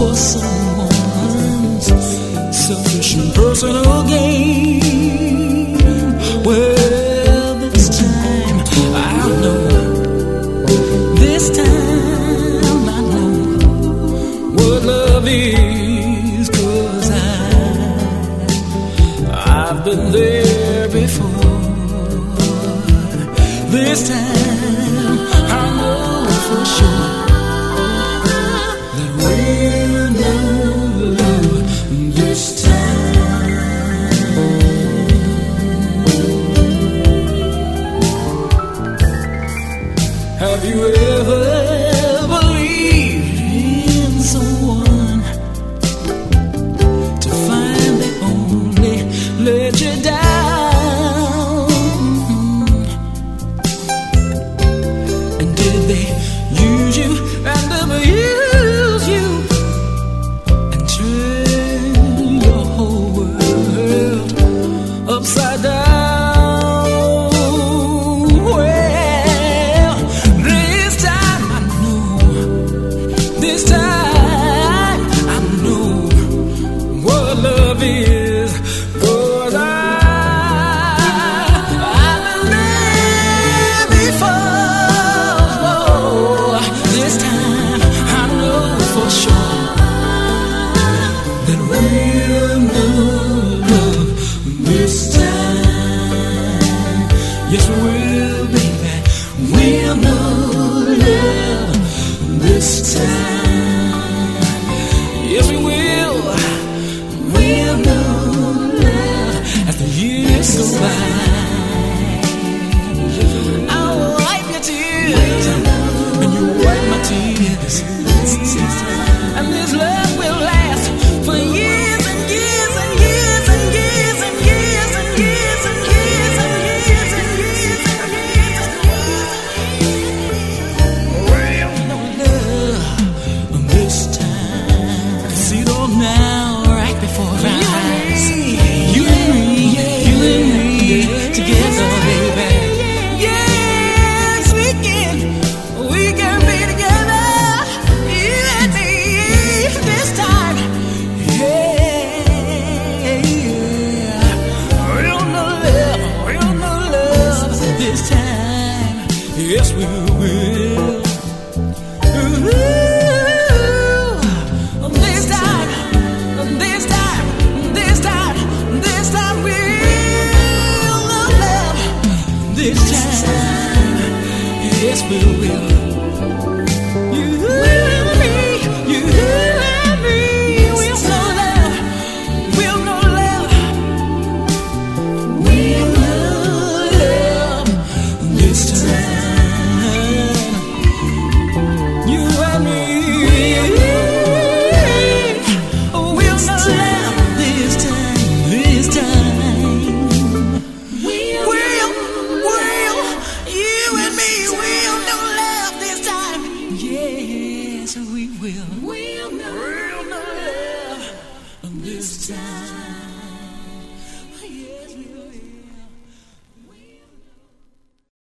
for someone's selfish and personal gain. Well, this time I know. This time I know what love is. Cause I, I've been there before. This time. Have you ever You. yes we will. Ooh, this time, this time, this time, this time we'll love. This time, yes we will. We'll know this time.